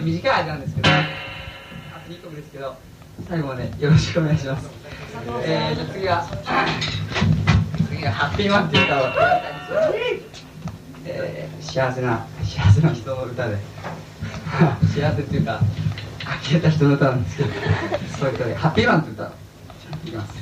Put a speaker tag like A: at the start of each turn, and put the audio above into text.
A: い短い間なんですけどあと2曲ですけど最後までよろしくお願いします。えー、じゃあ次は次は「ハッピーマン」っていう歌を歌いたいんですよ。えー、幸せな幸せな人の歌で。幸せっていうか呆れた人の歌なんですけどそういう歌で「ハッピーマン」って歌をいきます。